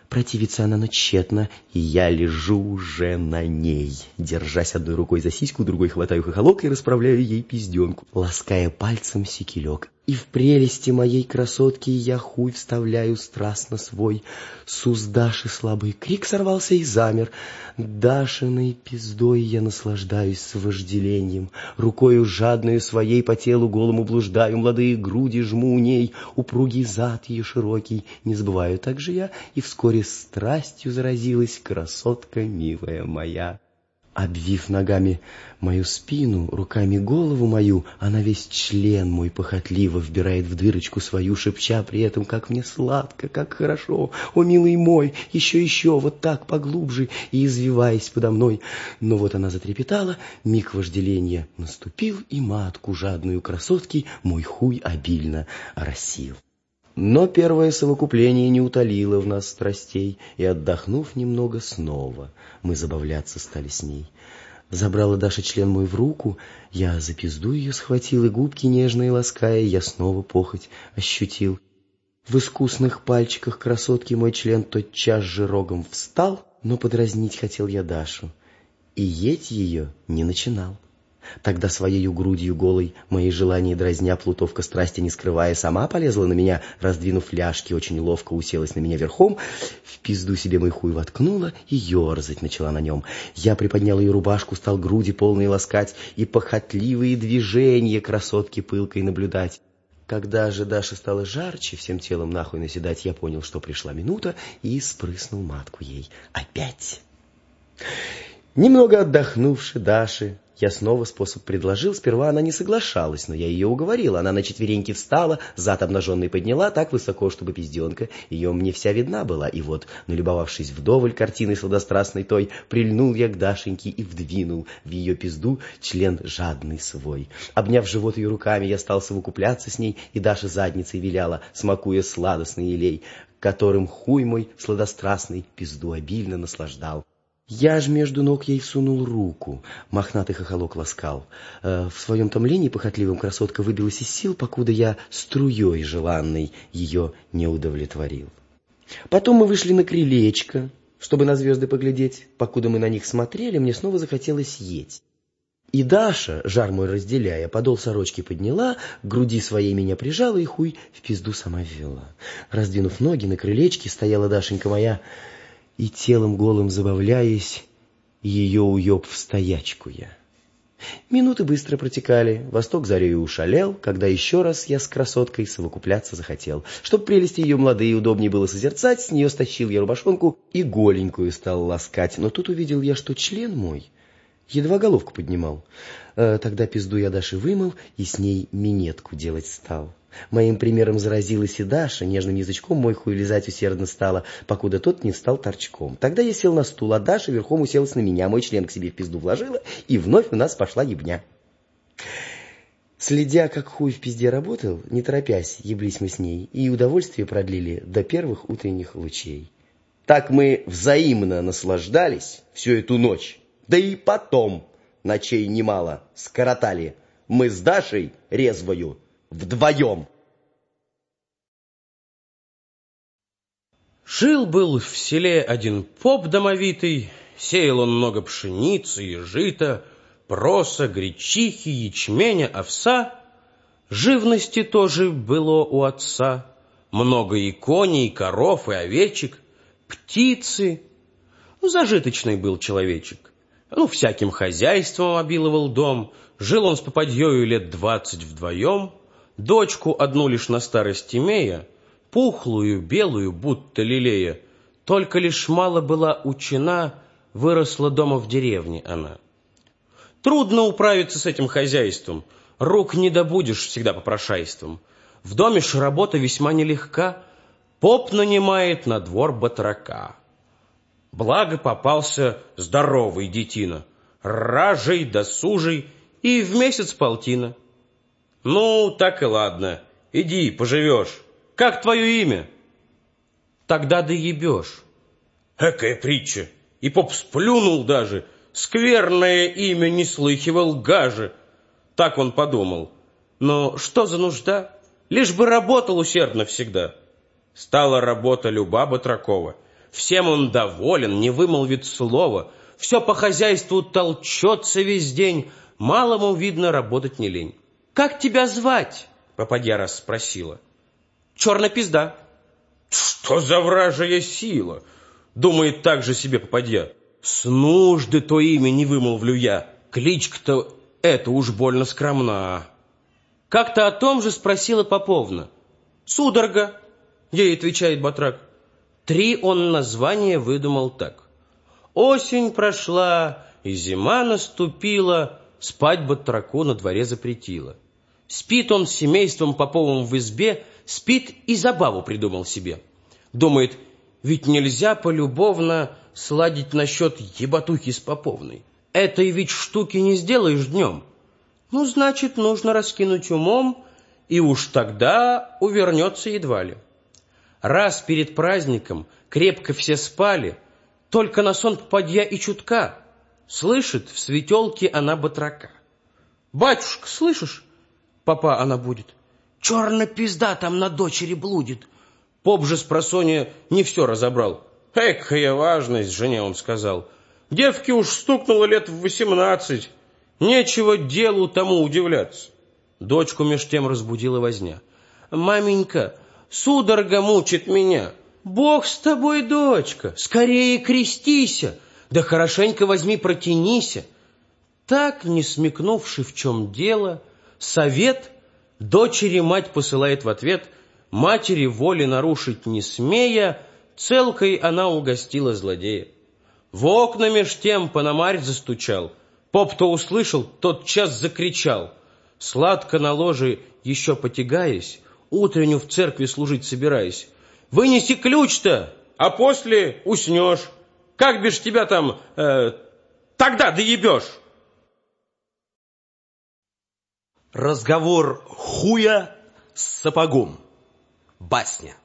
Противится она, но тщетно, и я лежу уже на ней. Держась одной рукой за сиську, другой хватаю хохолок и расправляю ей пизденку, лаская пальцем секелек. И в прелести моей красотки я хуй вставляю страстно свой. Сус Даши слабый крик сорвался и замер. Дашиной пиздой я наслаждаюсь с вожделением. Рукою жадную своей по телу голому блуждаю, Молодые груди жму у ней, упругий зад ее широкий. Не забываю также я, и вскоре страстью заразилась красотка милая моя. Обвив ногами мою спину, руками голову мою, она весь член мой похотливо вбирает в дырочку свою, шепча при этом, как мне сладко, как хорошо, о, милый мой, еще-еще, вот так поглубже, и извиваясь подо мной. Но вот она затрепетала, миг вожделения наступил, и матку жадную красотки мой хуй обильно оросил. Но первое совокупление не утолило в нас страстей, и, отдохнув немного снова, мы забавляться стали с ней. Забрала Даша член мой в руку, я за пизду ее схватил, и губки нежные лаская, я снова похоть ощутил. В искусных пальчиках красотки мой член тотчас же рогом встал, но подразнить хотел я Дашу, и еть ее не начинал. Тогда своею грудью голой, мои желания дразня, плутовка страсти не скрывая, сама полезла на меня, раздвинув ляжки, очень ловко уселась на меня верхом, в пизду себе мой хуй воткнула и ерзать начала на нем. Я приподнял ее рубашку, стал груди полные ласкать и похотливые движения красотки пылкой наблюдать. Когда же Даша стала жарче, всем телом нахуй наседать, я понял, что пришла минута, и спрыснул матку ей. Опять. Немного отдохнувши Даши, я снова способ предложил. Сперва она не соглашалась, но я ее уговорил. Она на четвереньки встала, зад обнаженный подняла так высоко, чтобы пизденка ее мне вся видна была. И вот, налюбовавшись вдоволь картиной сладострастной той, прильнул я к Дашеньке и вдвинул в ее пизду член жадный свой. Обняв живот ее руками, я стал совокупляться с ней, и Даша задницей виляла, смакуя сладостный елей, которым хуй мой сладострастный пизду обильно наслаждал. Я ж между ног ей всунул руку, мохнатый хохолок ласкал. Э, в своем томлении похотливым красотка выбилась из сил, покуда я струей желанной ее не удовлетворил. Потом мы вышли на крылечко, чтобы на звезды поглядеть. Покуда мы на них смотрели, мне снова захотелось есть. И Даша, жар мой разделяя, подол сорочки подняла, груди своей меня прижала и хуй в пизду сама ввела. Раздвинув ноги на крылечке, стояла Дашенька моя и телом голым забавляясь, ее уеб в стоячку я. Минуты быстро протекали, восток зарею ушалел, когда еще раз я с красоткой совокупляться захотел. Чтоб прелести ее молодые удобнее было созерцать, с нее стащил я рубашонку и голенькую стал ласкать. Но тут увидел я, что член мой едва головку поднимал. Э, тогда пизду я Даши вымыл и с ней минетку делать стал. Моим примером заразилась и Даша, нежным язычком мой хуй лизать усердно стала, покуда тот не стал торчком. Тогда я сел на стул, а Даша верхом уселась на меня, мой член к себе в пизду вложила, и вновь у нас пошла ебня. Следя, как хуй в пизде работал, не торопясь, еблись мы с ней, и удовольствие продлили до первых утренних лучей. Так мы взаимно наслаждались всю эту ночь, да и потом ночей немало скоротали. Мы с Дашей резвою вдвоем. Жил-был в селе один поп домовитый, сеял он много пшеницы и жита, проса, гречихи, ячменя, овса. Живности тоже было у отца, много и коней, и коров, и овечек, птицы. Ну, зажиточный был человечек. Ну, всяким хозяйством обиловал дом, жил он с попадьёю лет двадцать вдвоем — Дочку одну лишь на старость имея, пухлую, белую, будто лилея, только лишь мало была учена, выросла дома в деревне она. Трудно управиться с этим хозяйством, рук не добудешь всегда попрошайством. В доме ж работа весьма нелегка, поп нанимает на двор батрака. Благо попался здоровый детина, ражей, досужий и в месяц полтина — ну, так и ладно. Иди, поживешь. Как твое имя? Тогда да ебешь. Экая притча. И поп сплюнул даже. Скверное имя не слыхивал гаже. Так он подумал. Но что за нужда? Лишь бы работал усердно всегда. Стала работа Люба Батракова. Всем он доволен, не вымолвит слова. Все по хозяйству толчется весь день. Малому, видно, работать не лень. «Как тебя звать?» — попадья раз спросила. «Черная пизда». «Что за вражья сила?» — думает так же себе попадья. «С нужды то имя не вымолвлю я. Кличка-то это уж больно скромна». Как-то о том же спросила Поповна. «Судорога», — ей отвечает Батрак. Три он названия выдумал так. Осень прошла, и зима наступила, спать Батраку на дворе запретила. Спит он с семейством Поповым в избе, спит и забаву придумал себе. Думает, ведь нельзя полюбовно сладить насчет ебатухи с Поповной. Этой ведь штуки не сделаешь днем. Ну, значит, нужно раскинуть умом, и уж тогда увернется едва ли. Раз перед праздником крепко все спали, только на сон попадья и чутка. Слышит в светелке она батрака. «Батюшка, слышишь? Папа она будет. Черная пизда там на дочери блудит. Поп же с просонья не все разобрал. Экая важность, жене он сказал. Девке уж стукнуло лет в восемнадцать. Нечего делу тому удивляться. Дочку меж тем разбудила возня. «Маменька, судорога мучит меня. Бог с тобой, дочка, скорее крестися, да хорошенько возьми протянися». Так, не смекнувши, в чем дело, совет Дочери мать посылает в ответ, матери воли нарушить не смея, целкой она угостила злодея. В окна меж тем Пономарь застучал. Поп-то услышал, тот час закричал. Сладко на ложе, еще потягаясь, утренню в церкви служить собираясь. Вынеси ключ-то, а после уснешь. Как бишь тебя там э, тогда доебешь? Разговор хуя с сапогом. Басня.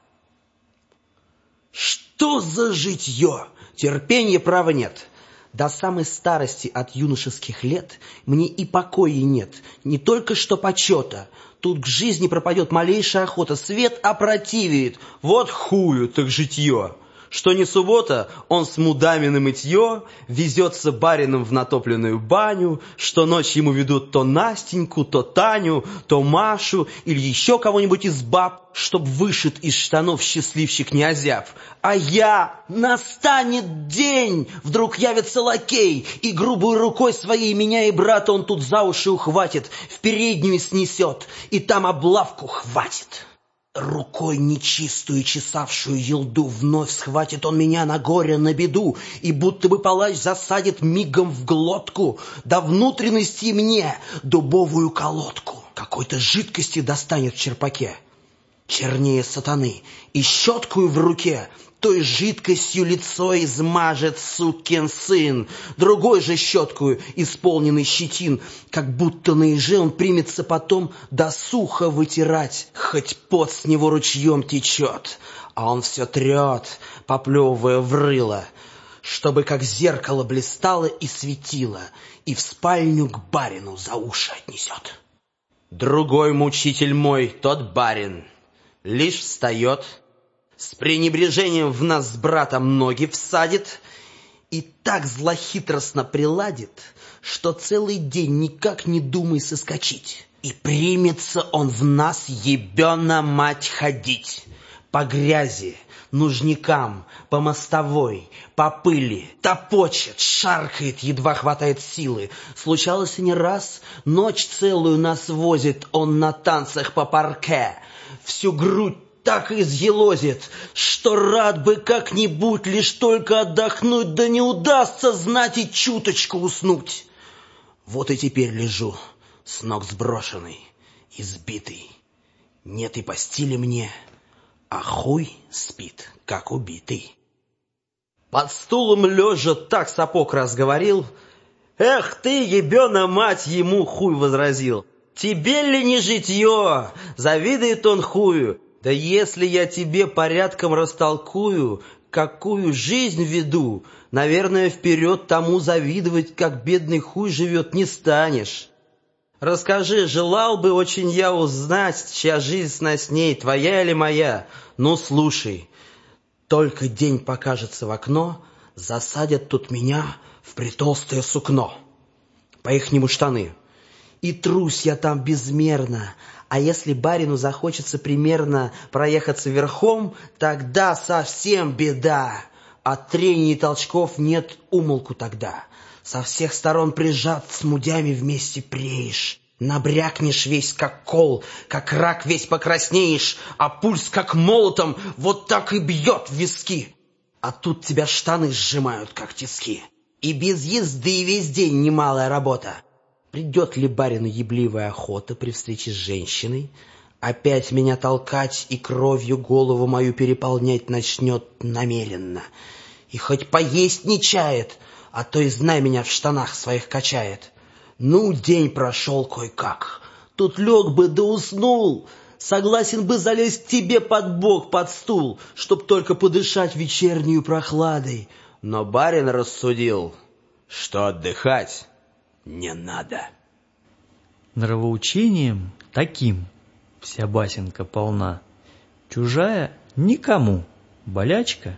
Что за житье? Терпения права нет. До самой старости от юношеских лет мне и покоя нет, не только что почета. Тут к жизни пропадет малейшая охота, свет опротивит. Вот хую так житье. Что не суббота, он с мудами на мытье, везется барином в натопленную баню, что ночь ему ведут то Настеньку, то Таню, то Машу или еще кого-нибудь из баб, чтоб вышит из штанов счастливчик не озяб. А я, настанет день, вдруг явится лакей, и грубой рукой своей меня и брата он тут за уши ухватит, в переднюю снесет, и там облавку хватит. Рукой нечистую, чесавшую елду, вновь схватит он меня на горе, на беду, и будто бы палач засадит мигом в глотку, до внутренности мне дубовую колодку. Какой-то жидкости достанет в черпаке, чернее сатаны, и щеткую в руке той жидкостью лицо измажет сукин сын, другой же щеткую, исполненный щетин, как будто на еже он примется потом до сухо вытирать, хоть пот с него ручьем течет, а он все трет, поплевывая в рыло, чтобы как зеркало блистало и светило, и в спальню к барину за уши отнесет. Другой мучитель мой, тот барин, лишь встает, с пренебрежением в нас с братом ноги всадит и так злохитростно приладит, что целый день никак не думай соскочить. И примется он в нас, ебена мать, ходить по грязи, нужникам, по мостовой, по пыли, топочет, шаркает, едва хватает силы. Случалось и не раз, ночь целую нас возит он на танцах по парке, всю грудь так изъелозит, что рад бы как-нибудь лишь только отдохнуть, да не удастся знать и чуточку уснуть. Вот и теперь лежу, с ног сброшенный, избитый. Нет и постели мне, а хуй спит, как убитый. Под стулом лежа так сапог разговорил. Эх ты, ебена мать, ему хуй возразил. Тебе ли не житье? Завидует он хую. Да если я тебе порядком растолкую, какую жизнь веду, наверное, вперед тому завидовать, как бедный хуй живет, не станешь. Расскажи, желал бы очень я узнать, чья жизнь сносней, твоя или моя? Ну, слушай, только день покажется в окно, засадят тут меня в притолстое сукно. По-ихнему штаны. И трусь я там безмерно, а если барину захочется примерно проехаться верхом, тогда совсем беда. От трений и толчков нет умолку тогда. Со всех сторон прижат с мудями вместе преешь. Набрякнешь весь как кол, как рак весь покраснеешь, а пульс как молотом вот так и бьет в виски. А тут тебя штаны сжимают, как тиски. И без езды весь день немалая работа. Придет ли барину ебливая охота при встрече с женщиной? Опять меня толкать и кровью голову мою переполнять начнет намеренно. И хоть поесть не чает, а то и знай меня в штанах своих качает. Ну, день прошел кое-как. Тут лег бы да уснул. Согласен бы залезть тебе под бок, под стул, чтоб только подышать вечернюю прохладой. Но барин рассудил, что отдыхать не надо. Нравоучением таким вся басенка полна. Чужая никому, болячка